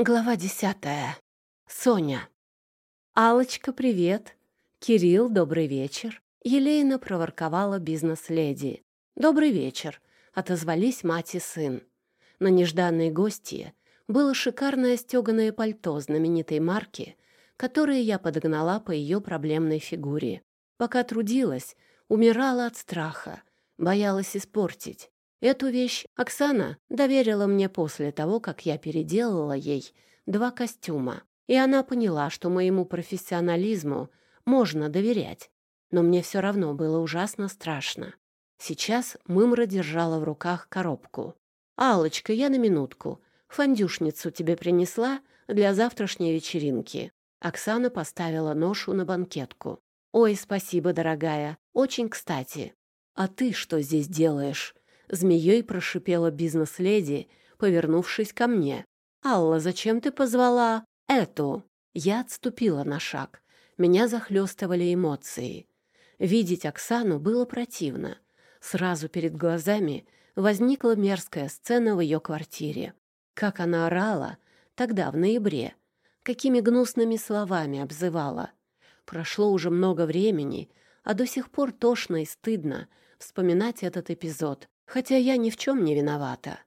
Глава десятая. Соня. алочка привет. Кирилл, добрый вечер. Елейно проворковала бизнес-леди. «Добрый вечер», — отозвались мать и сын. На нежданные гости было шикарное стеганое пальто знаменитой марки, которое я подогнала по ее проблемной фигуре. Пока трудилась, умирала от страха, боялась испортить. Эту вещь Оксана доверила мне после того, как я переделала ей два костюма. И она поняла, что моему профессионализму можно доверять. Но мне все равно было ужасно страшно. Сейчас Мымра держала в руках коробку. алочка я на минутку. Фондюшницу тебе принесла для завтрашней вечеринки». Оксана поставила ношу на банкетку. «Ой, спасибо, дорогая. Очень кстати. А ты что здесь делаешь?» Змеей прошипела бизнес-леди, повернувшись ко мне. «Алла, зачем ты позвала эту?» Я отступила на шаг. Меня захлестывали эмоции. Видеть Оксану было противно. Сразу перед глазами возникла мерзкая сцена в ее квартире. Как она орала тогда, в ноябре. Какими гнусными словами обзывала. Прошло уже много времени, а до сих пор тошно и стыдно вспоминать этот эпизод хотя я ни в чем не виновата.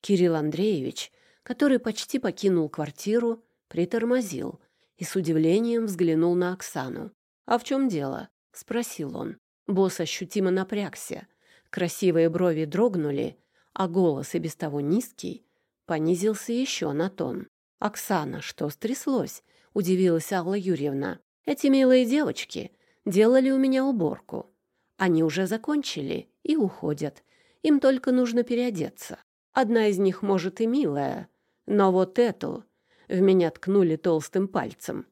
Кирилл Андреевич, который почти покинул квартиру, притормозил и с удивлением взглянул на Оксану. «А в чем дело?» — спросил он. Босс ощутимо напрягся. Красивые брови дрогнули, а голос и без того низкий понизился еще на тон. «Оксана, что стряслось?» — удивилась Алла Юрьевна. «Эти милые девочки делали у меня уборку. Они уже закончили и уходят. Им только нужно переодеться. Одна из них, может, и милая, но вот эту в меня ткнули толстым пальцем.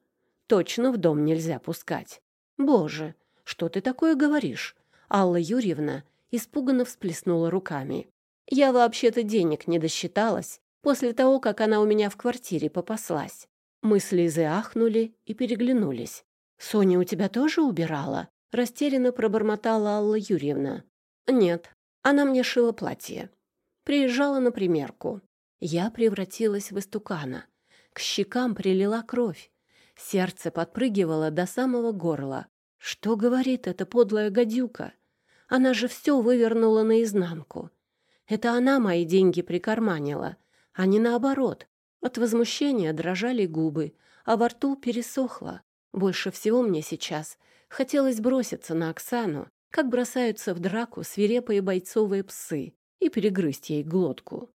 Точно в дом нельзя пускать. Боже, что ты такое говоришь? Алла Юрьевна испуганно всплеснула руками. Я вообще-то денег не досчиталась после того, как она у меня в квартире попаслась. Мы с Лизой ахнули и переглянулись. «Соня у тебя тоже убирала?» Растерянно пробормотала Алла Юрьевна. «Нет, она мне шила платье. Приезжала на примерку. Я превратилась в истукана. К щекам прилила кровь. Сердце подпрыгивало до самого горла. Что говорит эта подлая гадюка? Она же все вывернула наизнанку. Это она мои деньги прикарманила, а не наоборот. От возмущения дрожали губы, а во рту пересохло. Больше всего мне сейчас хотелось броситься на Оксану как бросаются в драку свирепые бойцовые псы, и перегрызть ей глотку.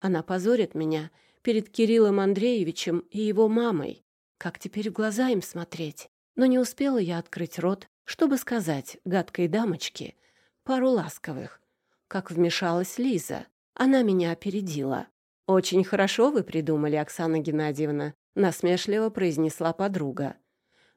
Она позорит меня перед Кириллом Андреевичем и его мамой. Как теперь в глаза им смотреть? Но не успела я открыть рот, чтобы сказать гадкой дамочке пару ласковых. Как вмешалась Лиза. Она меня опередила. «Очень хорошо вы придумали, Оксана Геннадьевна», — насмешливо произнесла подруга.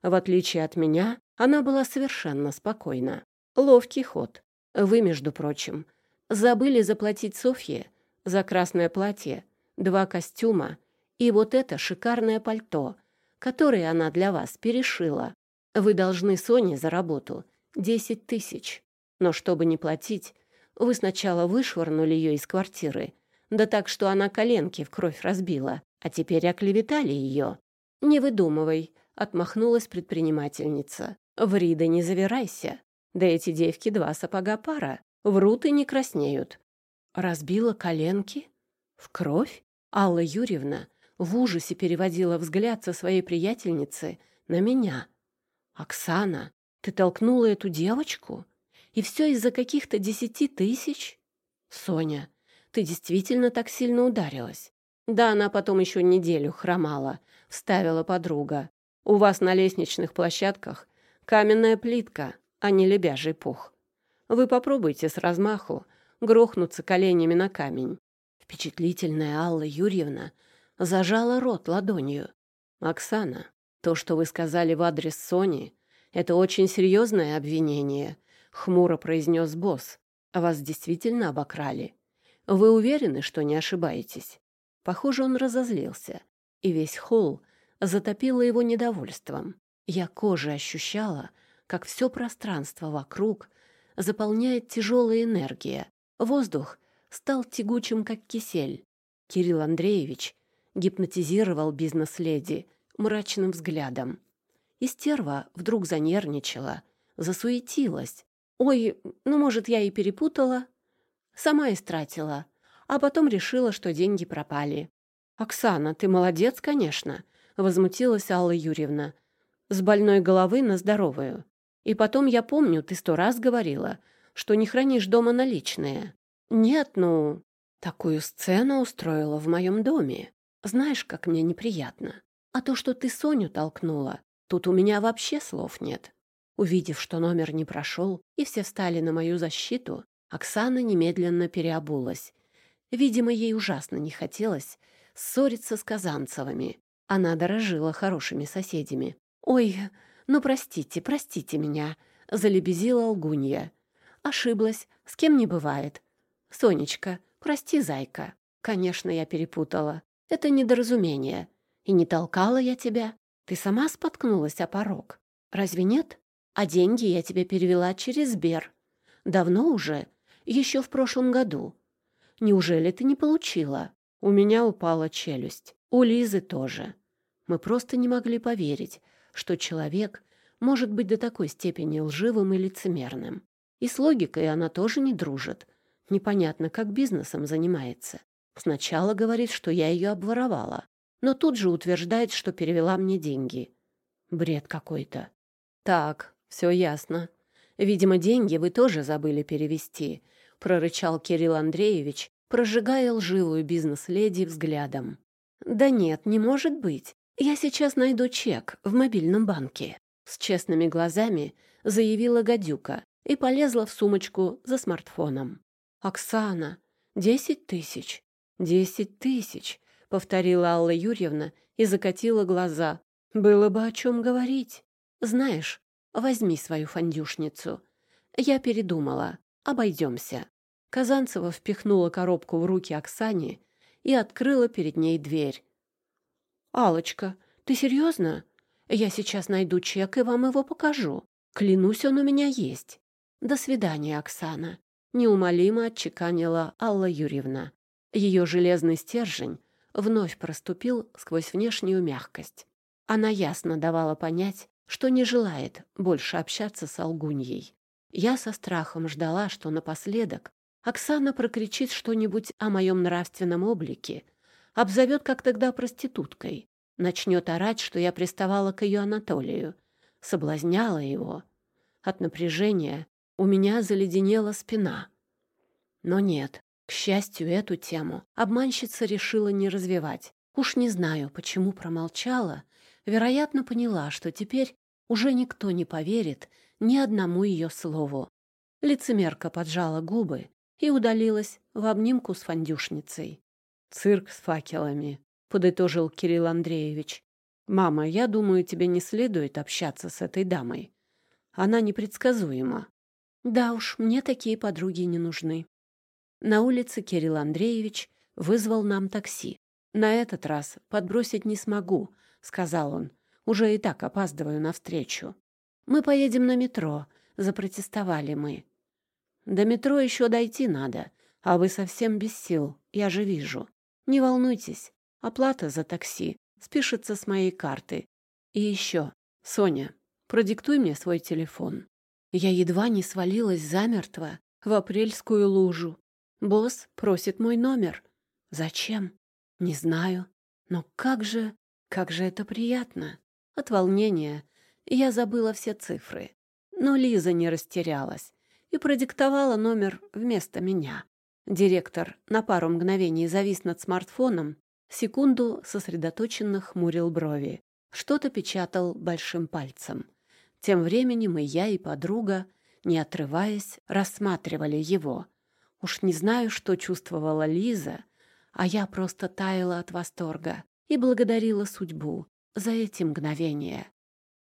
В отличие от меня, она была совершенно спокойна. Ловкий ход. Вы, между прочим, забыли заплатить Софье за красное платье, два костюма и вот это шикарное пальто, которое она для вас перешила. Вы должны Соне за работу десять тысяч. Но чтобы не платить, вы сначала вышвырнули ее из квартиры, да так, что она коленки в кровь разбила, а теперь оклеветали ее. «Не выдумывай», — отмахнулась предпринимательница. «Ври да не завирайся. Да эти девки два сапога пара, врут и не краснеют. Разбила коленки? В кровь? Алла Юрьевна в ужасе переводила взгляд со своей приятельницы на меня. «Оксана, ты толкнула эту девочку? И все из-за каких-то десяти тысяч?» «Соня, ты действительно так сильно ударилась?» «Да, она потом еще неделю хромала», — вставила подруга. «У вас на лестничных площадках каменная плитка, а не лебяжий пух. Вы попробуйте с размаху грохнуться коленями на камень. Впечатлительная Алла Юрьевна зажала рот ладонью. «Оксана, то, что вы сказали в адрес Сони, это очень серьезное обвинение», — хмуро произнес босс. «А вас действительно обокрали? Вы уверены, что не ошибаетесь?» Похоже, он разозлился, и весь холл затопило его недовольством. Я кожей ощущала, как все пространство вокруг заполняет тяжелая энергия. Воздух стал тягучим, как кисель. Кирилл Андреевич гипнотизировал бизнес-леди мрачным взглядом. И стерва вдруг занервничала, засуетилась. «Ой, ну, может, я и перепутала?» Сама истратила, а потом решила, что деньги пропали. «Оксана, ты молодец, конечно», — возмутилась Алла Юрьевна. «С больной головы на здоровую. И потом, я помню, ты сто раз говорила, что не хранишь дома наличные». «Нет, ну...» «Такую сцену устроила в моем доме. Знаешь, как мне неприятно. А то, что ты Соню толкнула, Тут у меня вообще слов нет. Увидев, что номер не прошел, и все встали на мою защиту, Оксана немедленно переобулась. Видимо, ей ужасно не хотелось ссориться с Казанцевыми. Она дорожила хорошими соседями. «Ой, ну простите, простите меня», — залебезила лгунья. «Ошиблась, с кем не бывает. Сонечка, прости, зайка. Конечно, я перепутала. Это недоразумение. И не толкала я тебя. Ты сама споткнулась о порог. Разве нет? А деньги я тебе перевела через Сбер. Давно уже, еще в прошлом году. Неужели ты не получила? У меня упала челюсть. У Лизы тоже. Мы просто не могли поверить, что человек может быть до такой степени лживым и лицемерным. И с логикой она тоже не дружит. Непонятно, как бизнесом занимается. Сначала говорит, что я ее обворовала, но тут же утверждает, что перевела мне деньги. Бред какой-то. Так, все ясно. Видимо, деньги вы тоже забыли перевести, прорычал Кирилл Андреевич, прожигая лживую бизнес-леди взглядом. Да нет, не может быть. Я сейчас найду чек в мобильном банке. С честными глазами заявила гадюка и полезла в сумочку за смартфоном. «Оксана, десять тысяч! Десять тысяч! повторила Алла Юрьевна и закатила глаза. Было бы о чем говорить. Знаешь, возьми свою фандюшницу. Я передумала. Обойдемся. Казанцева впихнула коробку в руки Оксане и открыла перед ней дверь. Алочка ты серьезно? Я сейчас найду чек и вам его покажу. Клянусь, он у меня есть. До свидания, Оксана. Неумолимо отчеканила Алла Юрьевна. Ее железный стержень вновь проступил сквозь внешнюю мягкость. Она ясно давала понять, что не желает больше общаться с Алгуньей. Я со страхом ждала, что напоследок Оксана прокричит что-нибудь о моем нравственном облике, обзовет, как тогда, проституткой, начнет орать, что я приставала к ее Анатолию, соблазняла его. От напряжения у меня заледенела спина. Но нет, к счастью, эту тему обманщица решила не развивать. Уж не знаю, почему промолчала. Вероятно, поняла, что теперь уже никто не поверит ни одному ее слову. Лицемерка поджала губы и удалилась в обнимку с фандюшницей. «Цирк с факелами», — подытожил Кирилл Андреевич. «Мама, я думаю, тебе не следует общаться с этой дамой. Она непредсказуема». «Да уж, мне такие подруги не нужны», на улице Кирилл Андреевич вызвал нам такси. «На этот раз подбросить не смогу», — сказал он. «Уже и так опаздываю навстречу». «Мы поедем на метро», — запротестовали мы. «До метро еще дойти надо, а вы совсем без сил, я же вижу. Не волнуйтесь, оплата за такси спишется с моей карты. И еще, Соня, продиктуй мне свой телефон». Я едва не свалилась замертво в апрельскую лужу. Босс просит мой номер. Зачем? Не знаю. Но как же, как же это приятно. От волнения я забыла все цифры. Но Лиза не растерялась и продиктовала номер вместо меня. Директор на пару мгновений завис над смартфоном, секунду сосредоточенно хмурил брови. Что-то печатал большим пальцем. Тем временем и я, и подруга, не отрываясь, рассматривали его — Уж не знаю, что чувствовала Лиза, а я просто таяла от восторга и благодарила судьбу за эти мгновения.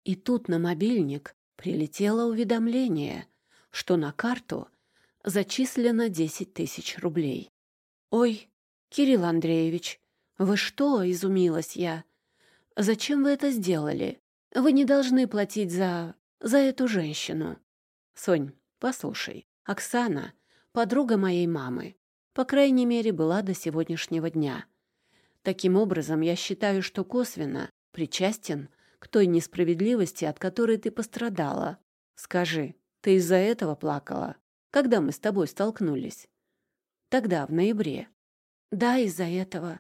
И тут на мобильник прилетело уведомление, что на карту зачислено 10 тысяч рублей. «Ой, Кирилл Андреевич, вы что?» — изумилась я. «Зачем вы это сделали? Вы не должны платить за... за эту женщину». «Сонь, послушай, Оксана подруга моей мамы. По крайней мере, была до сегодняшнего дня. Таким образом, я считаю, что косвенно причастен к той несправедливости, от которой ты пострадала. Скажи, ты из-за этого плакала, когда мы с тобой столкнулись? Тогда, в ноябре. Да, из-за этого.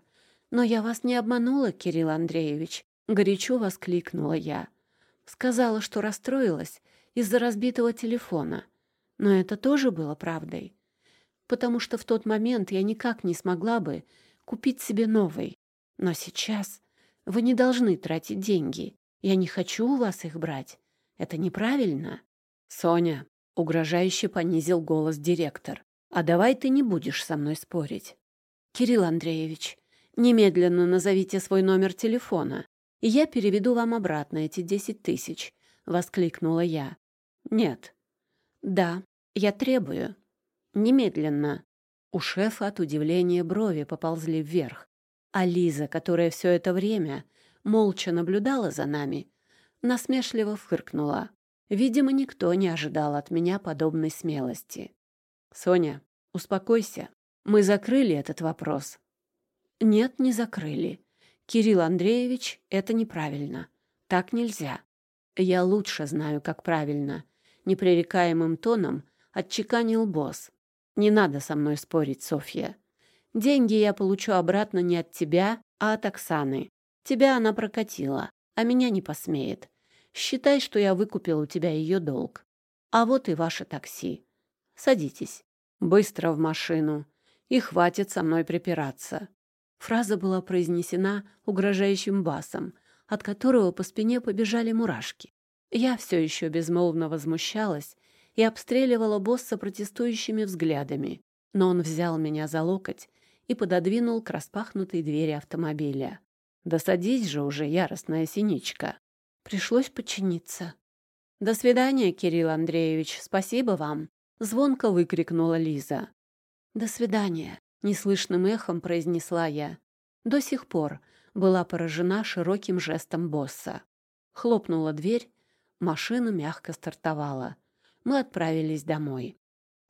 Но я вас не обманула, Кирилл Андреевич. Горячо воскликнула я. Сказала, что расстроилась из-за разбитого телефона. Но это тоже было правдой. Потому что в тот момент я никак не смогла бы купить себе новый. Но сейчас вы не должны тратить деньги. Я не хочу у вас их брать. Это неправильно. Соня, угрожающе понизил голос директор. А давай ты не будешь со мной спорить. Кирилл Андреевич, немедленно назовите свой номер телефона, и я переведу вам обратно эти десять тысяч, воскликнула я. Нет. Да, я требую. Немедленно. У шефа от удивления брови поползли вверх, а Лиза, которая все это время молча наблюдала за нами, насмешливо фыркнула. Видимо, никто не ожидал от меня подобной смелости. «Соня, успокойся. Мы закрыли этот вопрос». «Нет, не закрыли. Кирилл Андреевич, это неправильно. Так нельзя. Я лучше знаю, как правильно». Непререкаемым тоном отчеканил босс. «Не надо со мной спорить, Софья. Деньги я получу обратно не от тебя, а от Оксаны. Тебя она прокатила, а меня не посмеет. Считай, что я выкупил у тебя ее долг. А вот и ваше такси. Садитесь. Быстро в машину. И хватит со мной припираться». Фраза была произнесена угрожающим басом, от которого по спине побежали мурашки. Я все еще безмолвно возмущалась и обстреливала босса протестующими взглядами, но он взял меня за локоть и пододвинул к распахнутой двери автомобиля. «Да садись же уже, яростная синичка!» Пришлось подчиниться. «До свидания, Кирилл Андреевич, спасибо вам!» — звонко выкрикнула Лиза. «До свидания!» — неслышным эхом произнесла я. До сих пор была поражена широким жестом босса. Хлопнула дверь, машина мягко стартовала. Мы отправились домой.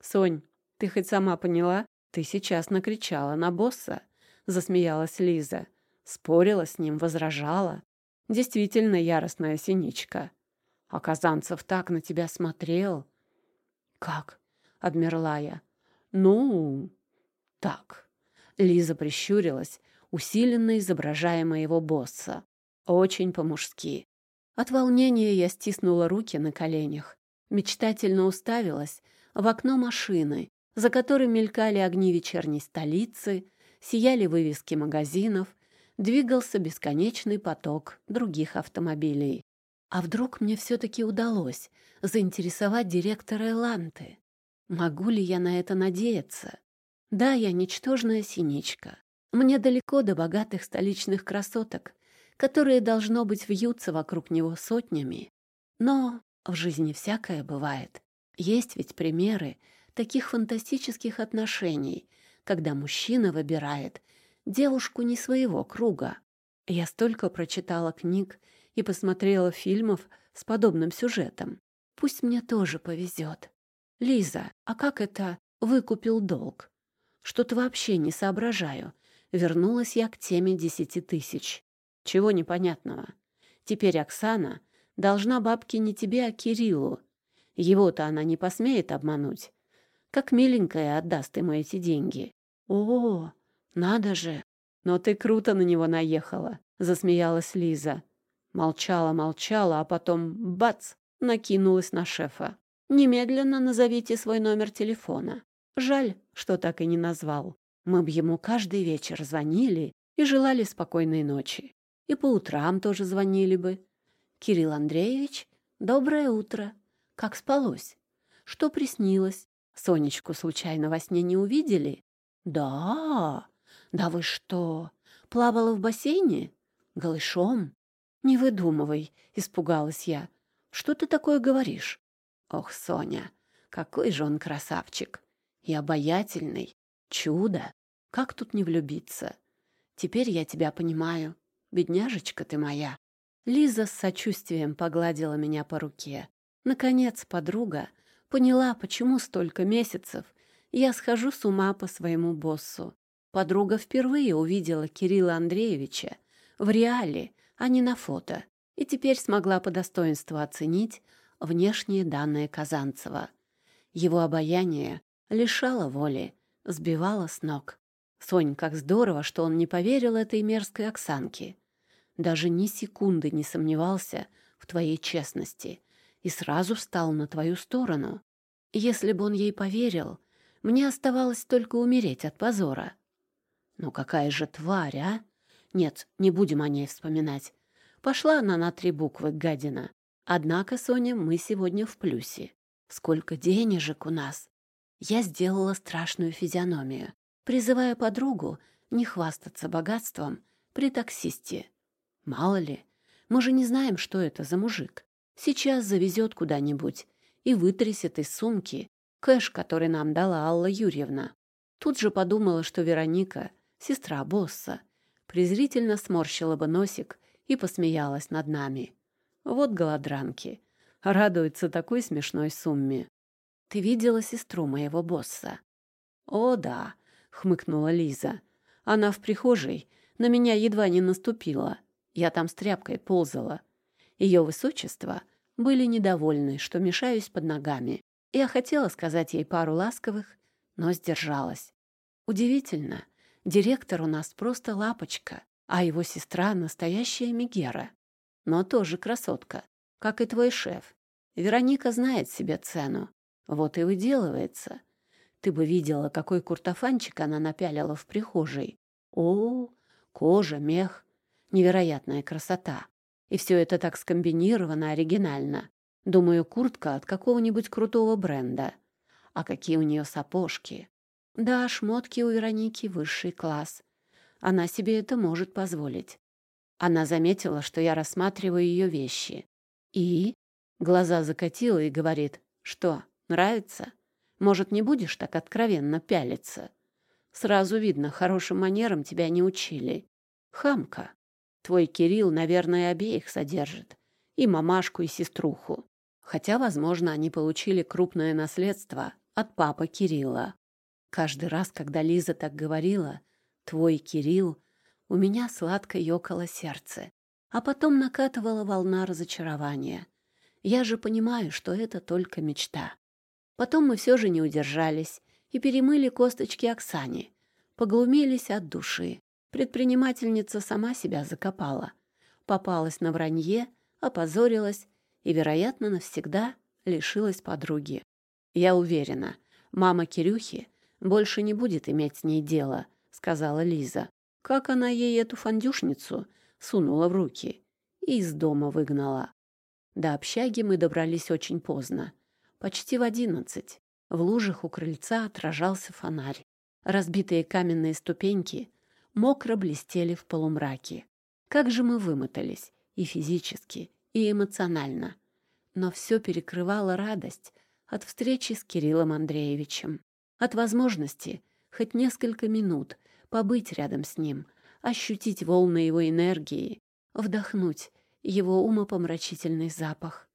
«Сонь, ты хоть сама поняла? Ты сейчас накричала на босса!» — засмеялась Лиза. Спорила с ним, возражала. Действительно яростная синичка. А Казанцев так на тебя смотрел. Как? Обмерла я. Ну, так. Лиза прищурилась, усиленно изображая моего босса. Очень по-мужски. От волнения я стиснула руки на коленях, мечтательно уставилась в окно машины, за которой мелькали огни вечерней столицы, сияли вывески магазинов, двигался бесконечный поток других автомобилей. А вдруг мне все-таки удалось заинтересовать директора Эланты? Могу ли я на это надеяться? Да, я ничтожная синичка. Мне далеко до богатых столичных красоток, которые, должно быть, вьются вокруг него сотнями. Но в жизни всякое бывает. Есть ведь примеры таких фантастических отношений, когда мужчина выбирает девушку не своего круга. Я столько прочитала книг и посмотрела фильмов с подобным сюжетом. Пусть мне тоже повезет. Лиза, а как это выкупил долг? Что-то вообще не соображаю. Вернулась я к теме десяти тысяч. Чего непонятного? Теперь Оксана должна бабке не тебе, а Кириллу. Его-то она не посмеет обмануть. Как миленькая отдаст ему эти деньги. О, надо же! Но ты круто на него наехала, засмеялась Лиза. Молчала, молчала, а потом бац, накинулась на шефа. Немедленно назовите свой номер телефона. Жаль, что так и не назвал. Мы б ему каждый вечер звонили и желали спокойной ночи. И по утрам тоже звонили бы. Кирилл Андреевич, доброе утро. Как спалось? Что приснилось? Сонечку случайно во сне не увидели? Да, да вы что, плавала в бассейне? Голышом? Не выдумывай, испугалась я. Что ты такое говоришь? Ох, Соня, какой же он красавчик. И обаятельный. Чудо. Как тут не влюбиться? Теперь я тебя понимаю. Бедняжечка ты моя. Лиза с сочувствием погладила меня по руке. Наконец подруга поняла, почему столько месяцев я схожу с ума по своему боссу. Подруга впервые увидела Кирилла Андреевича в реале, а не на фото, и теперь смогла по достоинству оценить внешние данные Казанцева. Его обаяние лишало воли, сбивало с ног. Сонь, как здорово, что он не поверил этой мерзкой Оксанке. Даже ни секунды не сомневался в твоей честности и сразу встал на твою сторону. Если бы он ей поверил, мне оставалось только умереть от позора. Ну какая же тварь, а? Нет, не будем о ней вспоминать. Пошла она на три буквы, гадина. Однако, Соня, мы сегодня в плюсе. Сколько денежек у нас. Я сделала страшную физиономию, призывая подругу не хвастаться богатством при таксисте. Мало ли, мы же не знаем, что это за мужик. Сейчас завезет куда-нибудь и вытрясет из сумки кэш, который нам дала Алла Юрьевна. Тут же подумала, что Вероника сестра босса, презрительно сморщила бы носик и посмеялась над нами. Вот голодранки. Радуются такой смешной сумме. Ты видела сестру моего босса? О, да, хмыкнула Лиза. Она в прихожей на меня едва не наступила. Я там с тряпкой ползала. Ее высочество были недовольны, что мешаюсь под ногами. Я хотела сказать ей пару ласковых, но сдержалась. Удивительно, Директор у нас просто лапочка, а его сестра — настоящая Мегера. Но тоже красотка, как и твой шеф. Вероника знает себе цену. Вот и выделывается. Ты бы видела, какой куртофанчик она напялила в прихожей. О, кожа, мех. Невероятная красота. И все это так скомбинировано оригинально. Думаю, куртка от какого-нибудь крутого бренда. А какие у нее сапожки. Да, шмотки у Вероники высший класс. Она себе это может позволить. Она заметила, что я рассматриваю ее вещи. И глаза закатила и говорит, что, нравится? Может, не будешь так откровенно пялиться? Сразу видно, хорошим манерам тебя не учили. Хамка. Твой Кирилл, наверное, обеих содержит. И мамашку, и сеструху. Хотя, возможно, они получили крупное наследство от папы Кирилла. Каждый раз, когда Лиза так говорила, «Твой Кирилл», у меня сладко ёкало сердце, а потом накатывала волна разочарования. Я же понимаю, что это только мечта. Потом мы все же не удержались и перемыли косточки Оксане, поглумились от души. Предпринимательница сама себя закопала, попалась на вранье, опозорилась и, вероятно, навсегда лишилась подруги. Я уверена, мама Кирюхи больше не будет иметь с ней дела», — сказала Лиза. Как она ей эту фандюшницу сунула в руки и из дома выгнала. До общаги мы добрались очень поздно, почти в одиннадцать. В лужах у крыльца отражался фонарь. Разбитые каменные ступеньки мокро блестели в полумраке. Как же мы вымотались и физически, и эмоционально. Но все перекрывала радость от встречи с Кириллом Андреевичем от возможности хоть несколько минут побыть рядом с ним, ощутить волны его энергии, вдохнуть его умопомрачительный запах.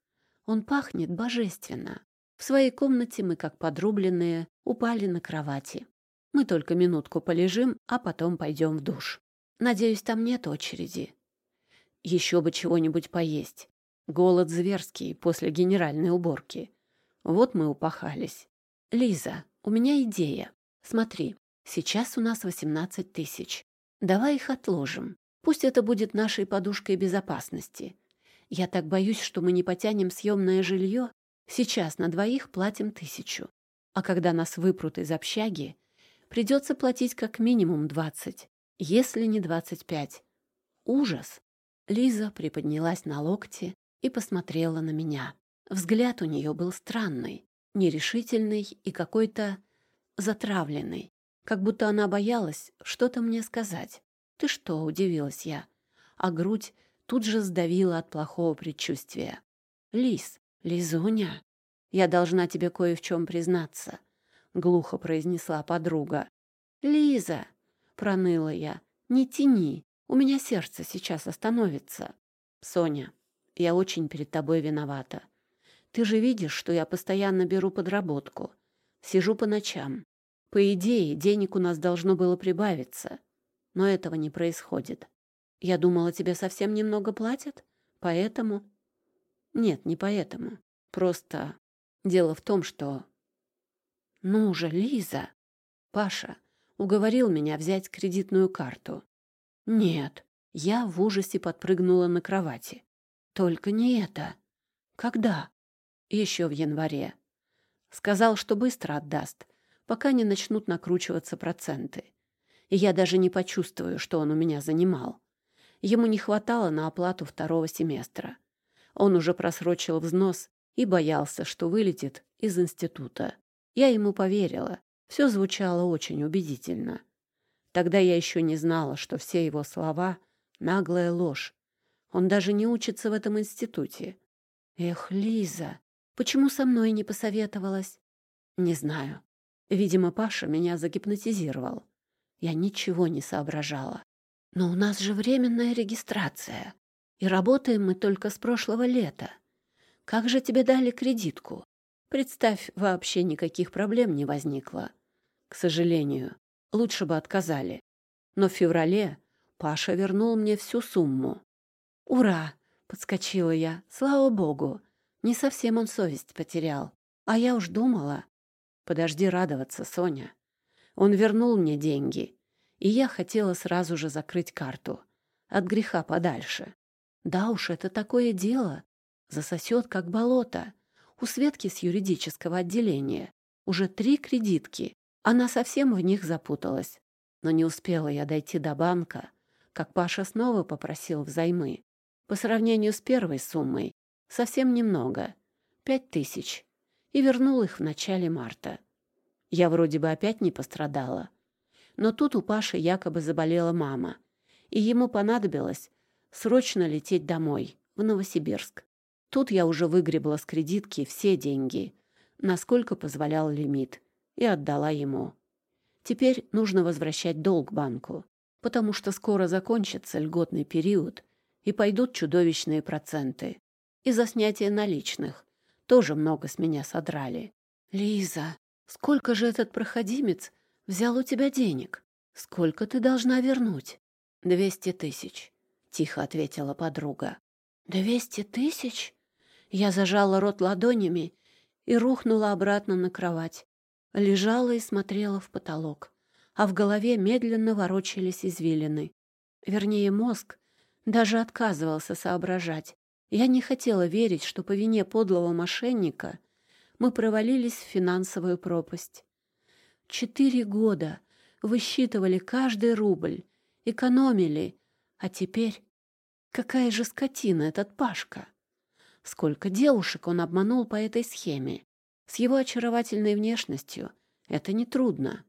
Он пахнет божественно. В своей комнате мы, как подрубленные, упали на кровати. Мы только минутку полежим, а потом пойдем в душ. Надеюсь, там нет очереди. Еще бы чего-нибудь поесть. Голод зверский после генеральной уборки. Вот мы упахались. Лиза, у меня идея. Смотри, сейчас у нас 18 тысяч. Давай их отложим. Пусть это будет нашей подушкой безопасности. Я так боюсь, что мы не потянем съемное жилье. Сейчас на двоих платим тысячу. А когда нас выпрут из общаги, придется платить как минимум 20, если не 25. Ужас! Лиза приподнялась на локте и посмотрела на меня. Взгляд у нее был странный нерешительный и какой-то затравленный, как будто она боялась что-то мне сказать. «Ты что?» — удивилась я. А грудь тут же сдавила от плохого предчувствия. «Лиз, Лизуня, я должна тебе кое в чем признаться», — глухо произнесла подруга. «Лиза!» — проныла я. «Не тяни, у меня сердце сейчас остановится». «Соня, я очень перед тобой виновата. Ты же видишь, что я постоянно беру подработку. Сижу по ночам. По идее, денег у нас должно было прибавиться, но этого не происходит. Я думала, тебе совсем немного платят, поэтому... Нет, не поэтому. Просто дело в том, что... Ну же, Лиза! Паша уговорил меня взять кредитную карту. Нет, я в ужасе подпрыгнула на кровати. Только не это. Когда? Еще в январе. Сказал, что быстро отдаст, пока не начнут накручиваться проценты. И я даже не почувствую, что он у меня занимал. Ему не хватало на оплату второго семестра. Он уже просрочил взнос и боялся, что вылетит из института. Я ему поверила. Все звучало очень убедительно. Тогда я еще не знала, что все его слова — наглая ложь. Он даже не учится в этом институте. Эх, Лиза, почему со мной не посоветовалась? Не знаю. Видимо, Паша меня загипнотизировал. Я ничего не соображала. Но у нас же временная регистрация, и работаем мы только с прошлого лета. Как же тебе дали кредитку? Представь, вообще никаких проблем не возникло. К сожалению, лучше бы отказали. Но в феврале Паша вернул мне всю сумму. «Ура!» — подскочила я. «Слава богу! Не совсем он совесть потерял. А я уж думала...» «Подожди радоваться, Соня. Он вернул мне деньги, и я хотела сразу же закрыть карту. От греха подальше. Да уж, это такое дело. Засосет, как болото. У Светки с юридического отделения уже три кредитки. Она совсем в них запуталась. Но не успела я дойти до банка, как Паша снова попросил взаймы. По сравнению с первой суммой совсем немного — пять тысяч. И вернул их в начале марта. Я вроде бы опять не пострадала. Но тут у Паши якобы заболела мама, и ему понадобилось срочно лететь домой, в Новосибирск. Тут я уже выгребла с кредитки все деньги, насколько позволял лимит, и отдала ему. Теперь нужно возвращать долг банку, потому что скоро закончится льготный период и пойдут чудовищные проценты. И за снятие наличных тоже много с меня содрали. «Лиза, сколько же этот проходимец взял у тебя денег? Сколько ты должна вернуть?» «Двести тысяч», — тихо ответила подруга. «Двести тысяч?» Я зажала рот ладонями и рухнула обратно на кровать. Лежала и смотрела в потолок, а в голове медленно ворочались извилины. Вернее, мозг даже отказывался соображать. Я не хотела верить, что по вине подлого мошенника мы провалились в финансовую пропасть. Четыре года высчитывали каждый рубль, экономили, а теперь... Какая же скотина этот Пашка! Сколько девушек он обманул по этой схеме. С его очаровательной внешностью это нетрудно.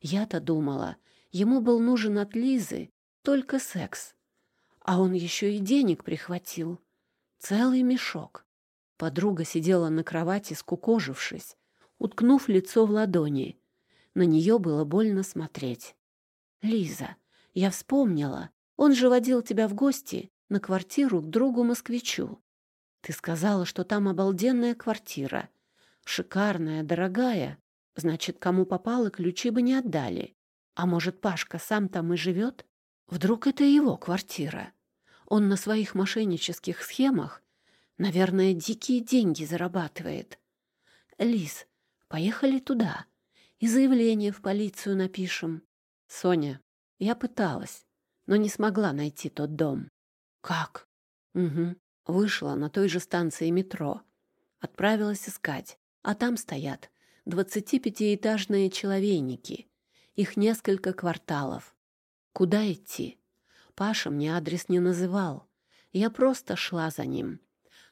Я-то думала, ему был нужен от Лизы только секс. А он еще и денег прихватил. Целый мешок. Подруга сидела на кровати, скукожившись, уткнув лицо в ладони. На нее было больно смотреть. «Лиза, я вспомнила. Он же водил тебя в гости на квартиру к другу-москвичу. Ты сказала, что там обалденная квартира. Шикарная, дорогая. Значит, кому попало, ключи бы не отдали. А может, Пашка сам там и живет? Вдруг это его квартира? Он на своих мошеннических схемах, наверное, дикие деньги зарабатывает. Лиз, поехали туда и заявление в полицию напишем. Соня, я пыталась, но не смогла найти тот дом. Как? Угу. Вышла на той же станции метро. Отправилась искать, а там стоят двадцатипятиэтажные человейники. Их несколько кварталов. Куда идти? Паша мне адрес не называл. Я просто шла за ним.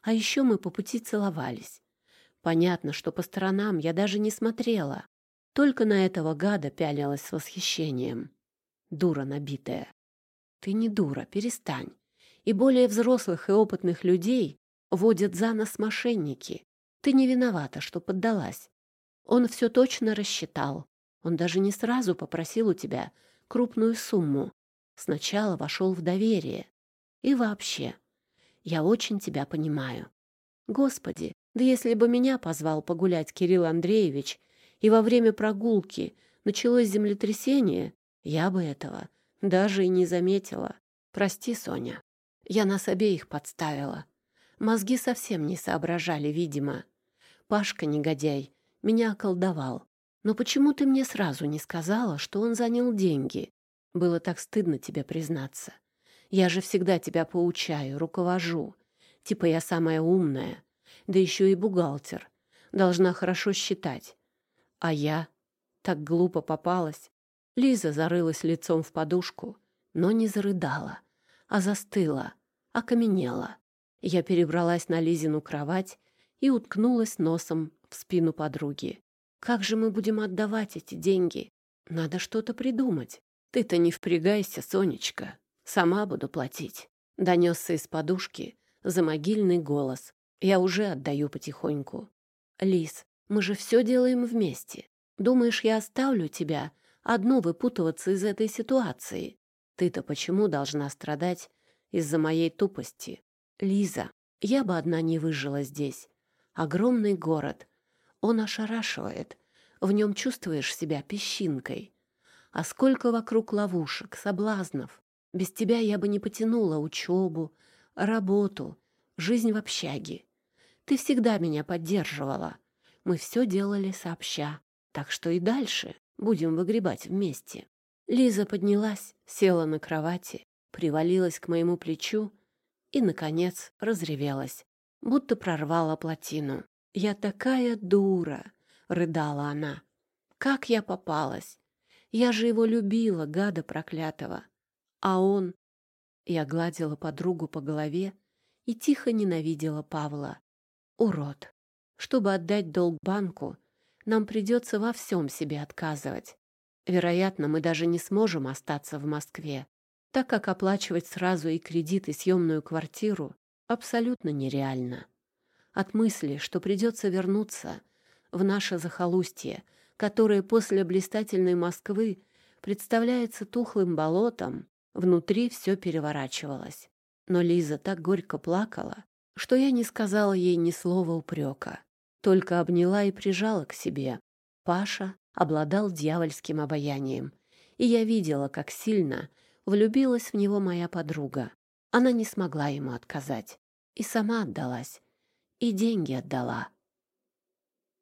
А еще мы по пути целовались. Понятно, что по сторонам я даже не смотрела. Только на этого гада пялилась с восхищением. Дура набитая. Ты не дура, перестань. И более взрослых и опытных людей водят за нос мошенники. Ты не виновата, что поддалась. Он все точно рассчитал. Он даже не сразу попросил у тебя крупную сумму. Сначала вошел в доверие. И вообще, я очень тебя понимаю. Господи, да если бы меня позвал погулять Кирилл Андреевич и во время прогулки началось землетрясение, я бы этого даже и не заметила. Прости, Соня. Я нас обеих подставила. Мозги совсем не соображали, видимо. Пашка, негодяй, меня околдовал. Но почему ты мне сразу не сказала, что он занял деньги? Было так стыдно тебе признаться. Я же всегда тебя поучаю, руковожу. Типа я самая умная. Да еще и бухгалтер. Должна хорошо считать. А я так глупо попалась. Лиза зарылась лицом в подушку, но не зарыдала, а застыла, окаменела. Я перебралась на Лизину кровать и уткнулась носом в спину подруги. «Как же мы будем отдавать эти деньги? Надо что-то придумать. Ты-то не впрягайся, Сонечка. Сама буду платить». Донесся из подушки замогильный голос. Я уже отдаю потихоньку. «Лиз, мы же все делаем вместе. Думаешь, я оставлю тебя одну выпутываться из этой ситуации? Ты-то почему должна страдать из-за моей тупости? Лиза, я бы одна не выжила здесь. Огромный город. Он ошарашивает. В нем чувствуешь себя песчинкой. А сколько вокруг ловушек, соблазнов. Без тебя я бы не потянула учебу, работу, жизнь в общаге. Ты всегда меня поддерживала. Мы все делали сообща. Так что и дальше будем выгребать вместе. Лиза поднялась, села на кровати, привалилась к моему плечу и, наконец, разревелась, будто прорвала плотину. «Я такая дура!» — рыдала она. «Как я попалась! Я же его любила, гада проклятого! А он...» Я гладила подругу по голове и тихо ненавидела Павла. «Урод! Чтобы отдать долг банку, нам придется во всем себе отказывать. Вероятно, мы даже не сможем остаться в Москве, так как оплачивать сразу и кредит, и съемную квартиру абсолютно нереально. От мысли, что придется вернуться в наше захолустье, которое после блистательной Москвы представляется тухлым болотом, внутри все переворачивалось. Но Лиза так горько плакала, что я не сказала ей ни слова упрека только обняла и прижала к себе. Паша обладал дьявольским обаянием, и я видела, как сильно влюбилась в него моя подруга. Она не смогла ему отказать и сама отдалась, и деньги отдала.